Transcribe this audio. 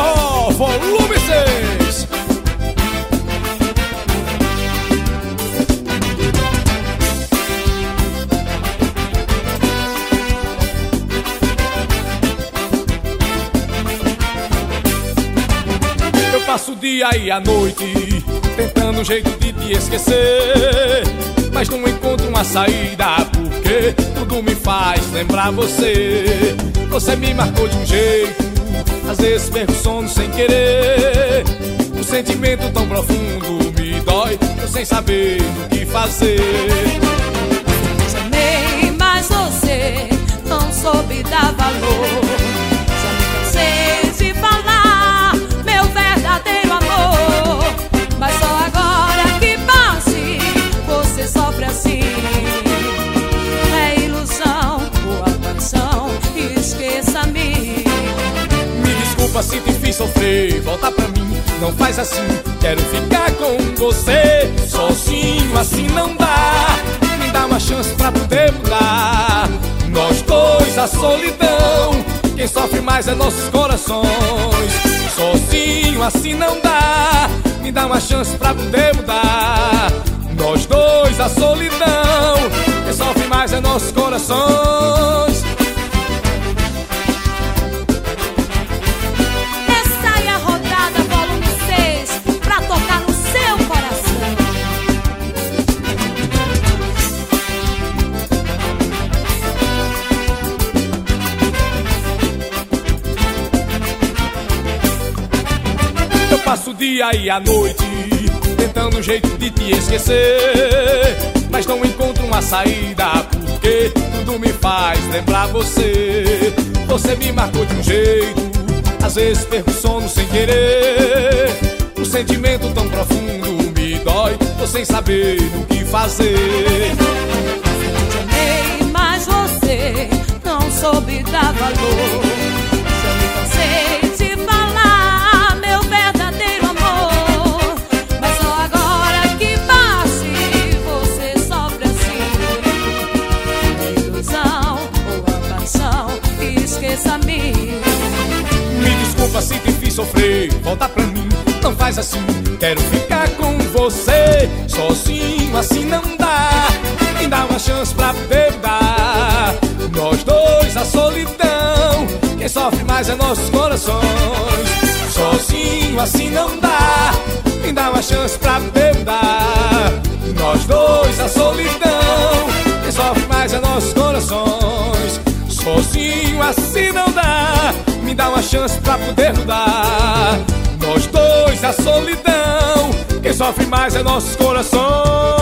Forró, volume 6. Eu passo o dia e a noite tentando um jeito de te esquecer, mas não encontro uma saída porque tudo me faz lembrar você. Você me marcou de um jeito, perco sono sem querer. Um sentimento tão profundo me dói, eu sem saber o que fazer. Te amei, mas você não soube dar valor. Se te fiz sofrer, volta pra mim, não faz assim. Quero ficar com você, sozinho assim não dá. Me dá uma chance pra poder mudar. Nós dois, a solidão. Quem sofre mais é nossos corações. Sozinho assim não dá. Me dá uma chance pra poder mudar. Nós dois, a solidão. Quem sofre mais é nossos corações. Passo o dia e a noite tentando um jeito de te esquecer, mas não encontro uma saída porque tudo me faz lembrar você. Você me marcou de um jeito, às vezes perco sono sem querer. Um sentimento tão profundo me dói, tô sem saber o que fazer. Te amei, mas você não soube dar valor. Sofrer, volta pra mim, não faz assim. Quero ficar com você, sozinho assim não dá. Me dá uma chance pra poder dar. Nós dois, a solidão. Quem sofre mais é nossos corações. Sozinho assim não dá. Me dá uma chance pra poder dar. Nós dois, a solidão. Quem sofre mais é nossos corações. Sozinho assim não dá. Me dá uma chance pra poder mudar. Nós dois, a solidão. Quem sofre mais é nossos corações.